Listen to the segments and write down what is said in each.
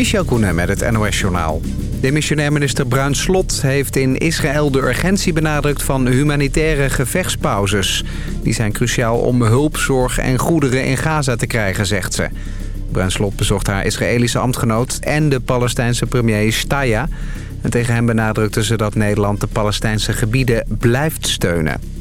Michel Koenen met het NOS-journaal. Demissionair minister Bruin Slot heeft in Israël de urgentie benadrukt van humanitaire gevechtspauzes. Die zijn cruciaal om hulp, zorg en goederen in Gaza te krijgen, zegt ze. Bruin Slot bezocht haar Israëlische ambtgenoot en de Palestijnse premier Staya. En tegen hem benadrukte ze dat Nederland de Palestijnse gebieden blijft steunen.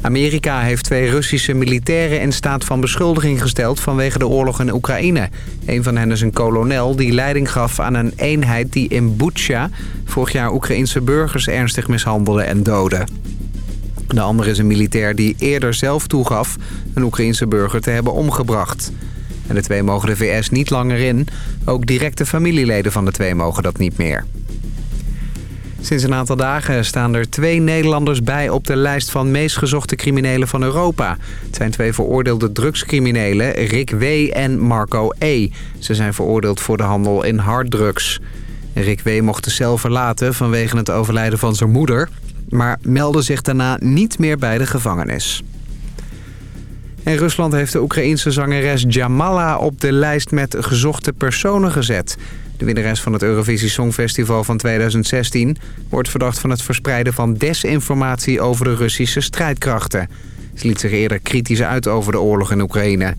Amerika heeft twee Russische militairen in staat van beschuldiging gesteld vanwege de oorlog in Oekraïne. Een van hen is een kolonel die leiding gaf aan een eenheid die in Butsja vorig jaar Oekraïnse burgers ernstig mishandelde en doodde. De andere is een militair die eerder zelf toegaf een Oekraïnse burger te hebben omgebracht. En de twee mogen de VS niet langer in. Ook directe familieleden van de twee mogen dat niet meer. Sinds een aantal dagen staan er twee Nederlanders bij op de lijst van meest gezochte criminelen van Europa. Het zijn twee veroordeelde drugscriminelen, Rick W. en Marco E. Ze zijn veroordeeld voor de handel in harddrugs. Rick W. mocht de cel verlaten vanwege het overlijden van zijn moeder... maar meldde zich daarna niet meer bij de gevangenis. En Rusland heeft de Oekraïense zangeres Jamala op de lijst met gezochte personen gezet... De winnares van het Eurovisie Songfestival van 2016 wordt verdacht van het verspreiden van desinformatie over de Russische strijdkrachten. Ze liet zich eerder kritisch uit over de oorlog in Oekraïne.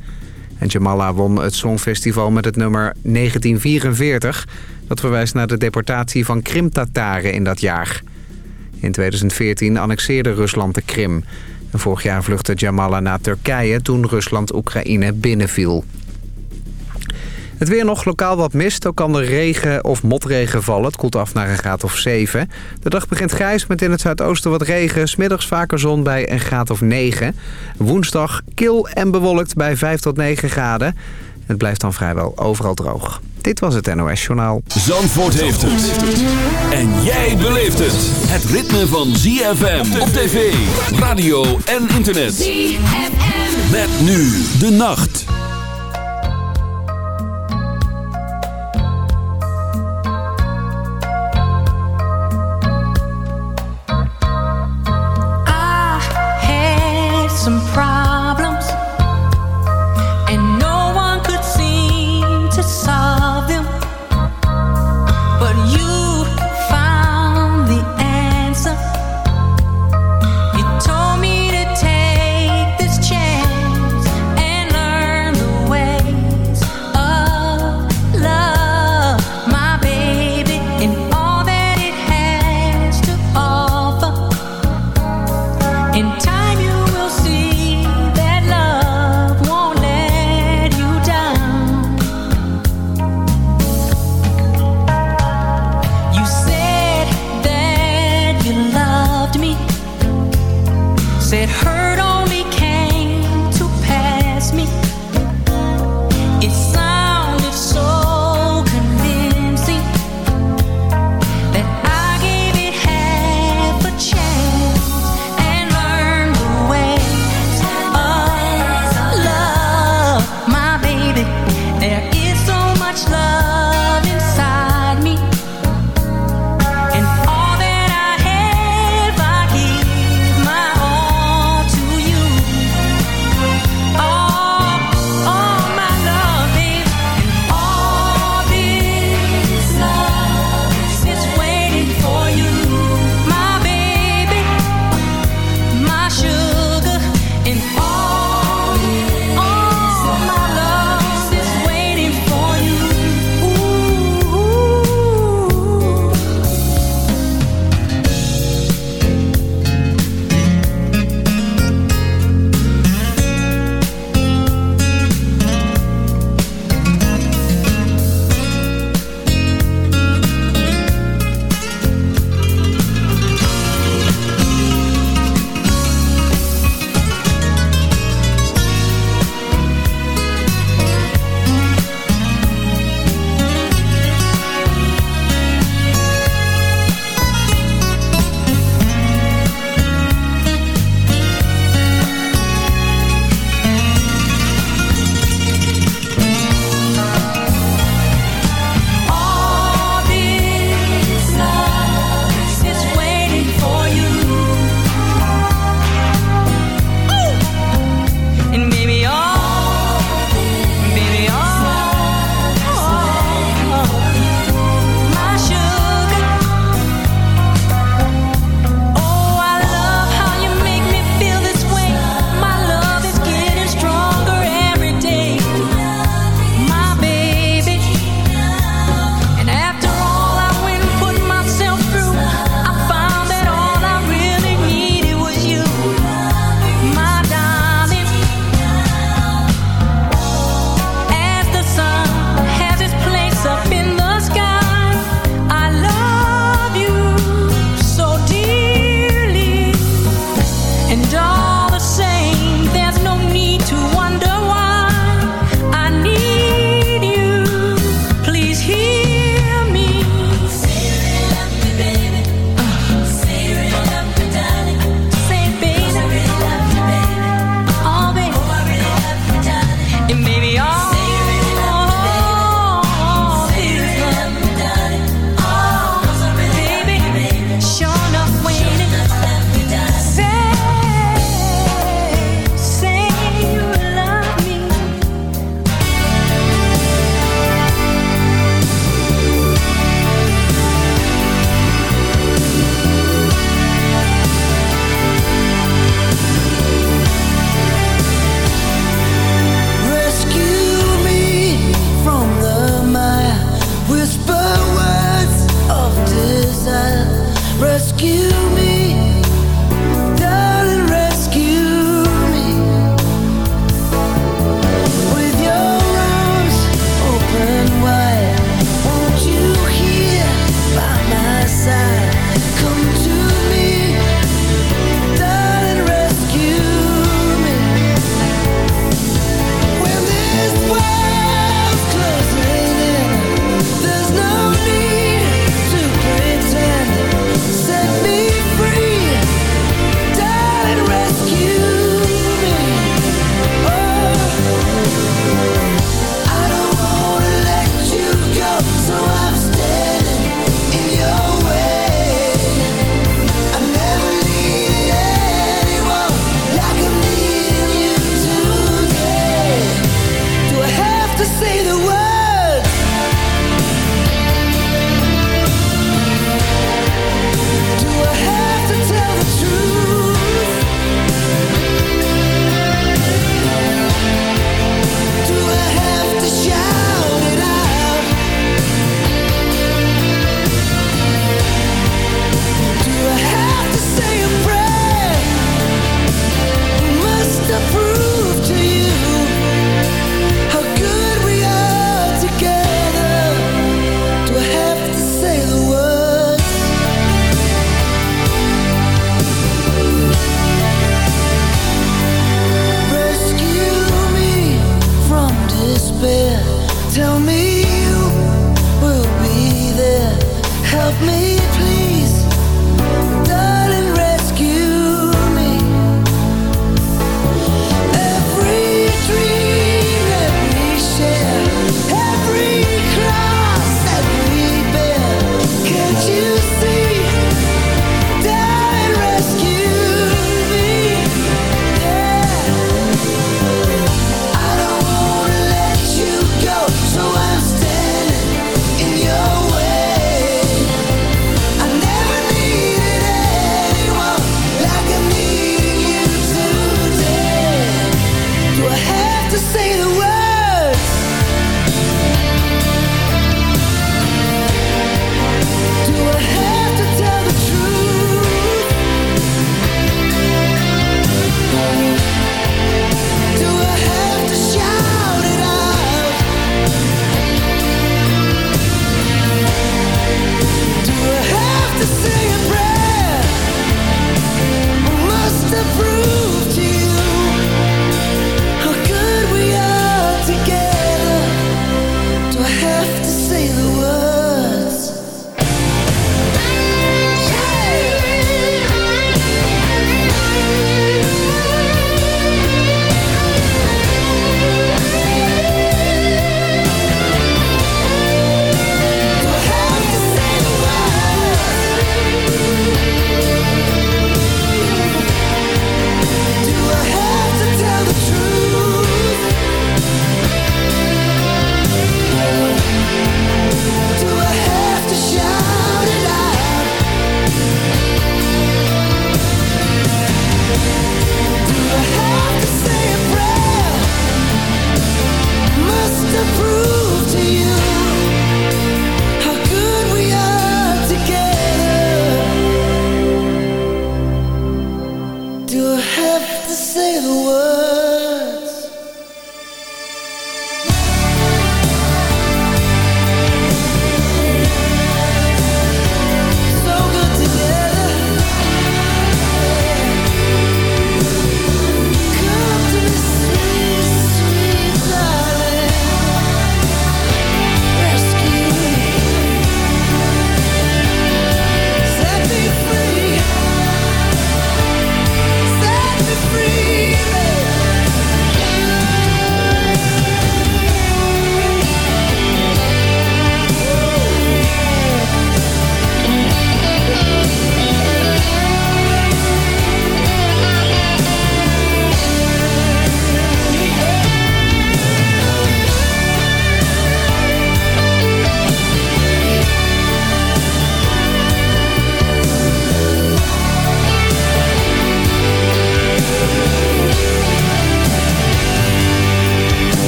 En Jamala won het Songfestival met het nummer 1944. Dat verwijst naar de deportatie van Krim-Tataren in dat jaar. In 2014 annexeerde Rusland de Krim. En vorig jaar vluchtte Jamala naar Turkije toen Rusland Oekraïne binnenviel. Het weer nog lokaal wat mist. Ook kan er regen of motregen vallen. Het koelt af naar een graad of 7. De dag begint grijs met in het zuidoosten wat regen. Smiddags vaker zon bij een graad of 9. Woensdag kil en bewolkt bij 5 tot 9 graden. Het blijft dan vrijwel overal droog. Dit was het NOS Journaal. Zandvoort heeft het. En jij beleeft het. Het ritme van ZFM op tv, radio en internet. ZFM. Met nu de nacht. some pride.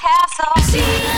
castle.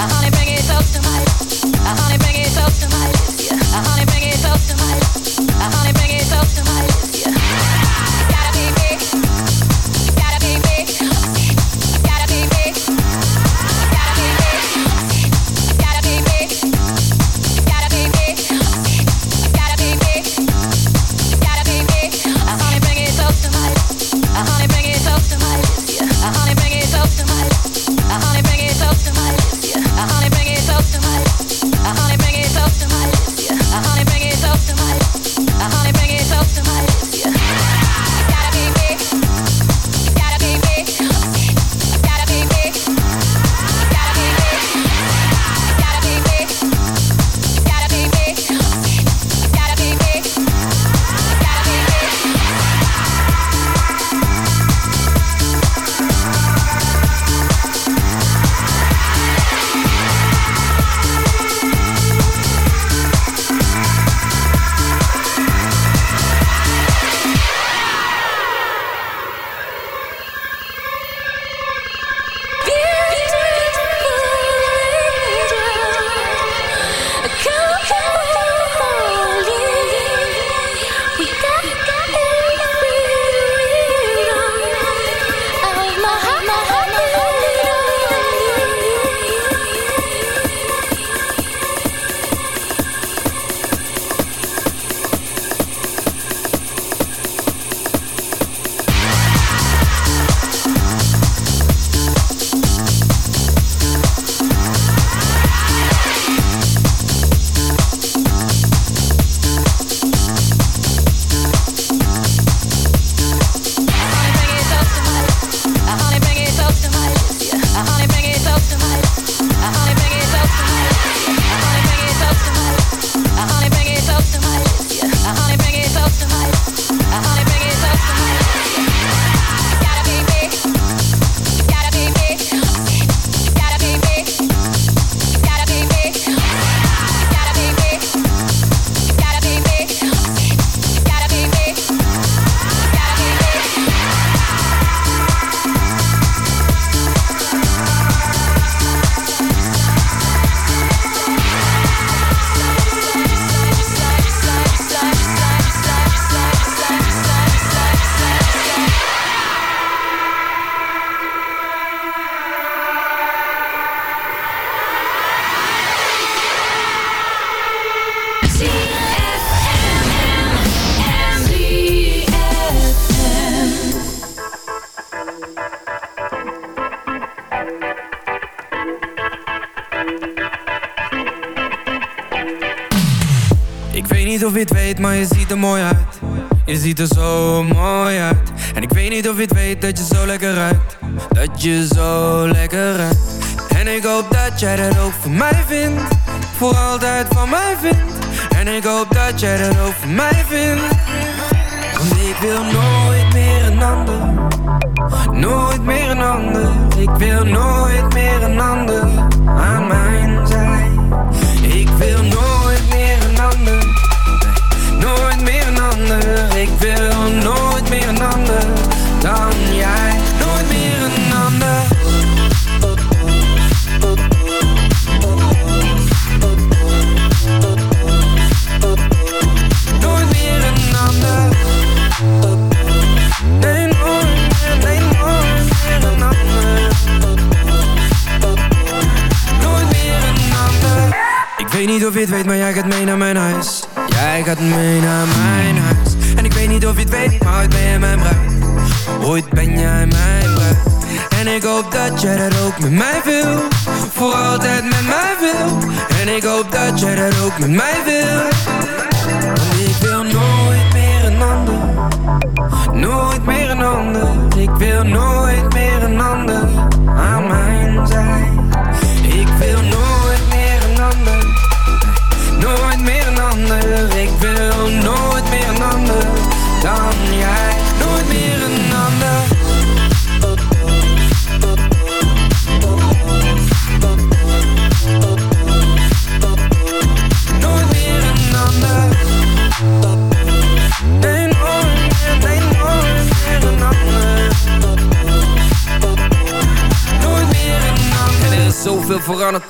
I honey bring it close to my ziet er zo mooi uit. En ik weet niet of je het weet dat je zo lekker ruikt. Dat je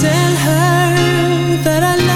tell her that I love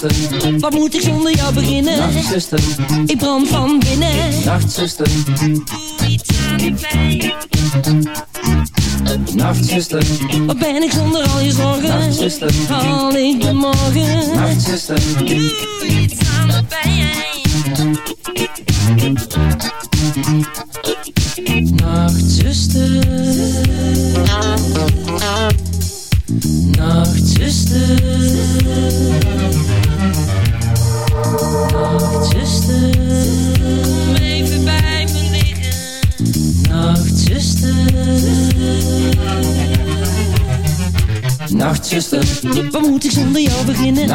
Nachtzuster, Wat moet ik zonder jou beginnen? Nachtzuster, Ik brand van binnen. Nachtzuster, Doe iets aan de pijn. Nachtzuster, Wat ben ik zonder al je zorgen? Nachtzuster, haal ik de morgen? Nachtzuster,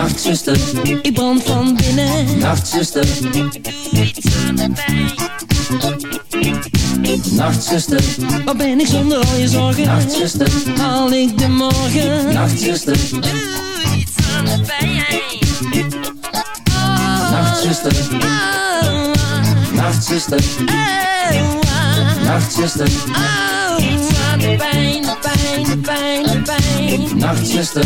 Nachtzuster, Ik brand van binnen. Nachtzuster, Doe iets aan de pijn. Nachtzuster, Wat ben ik zonder al je zorgen? Nachtzuster, Haal ik de morgen? Nachtzuster, Doe iets aan de pijn. Nachtzuster, Nachtzuster, Nachtzuster, Oh, iets aan de pijn, de pijn, de pijn, de pijn. Nachtzuster,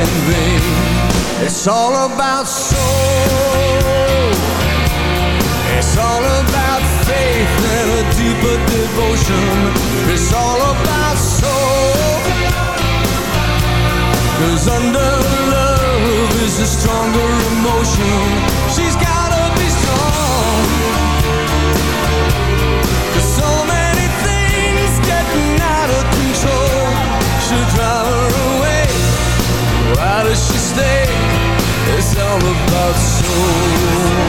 In vain. It's all about soul. It's all about faith and a deeper devotion. It's all about soul. Cause under love is a stronger emotion. She's gotta does she stay? It's all about soul.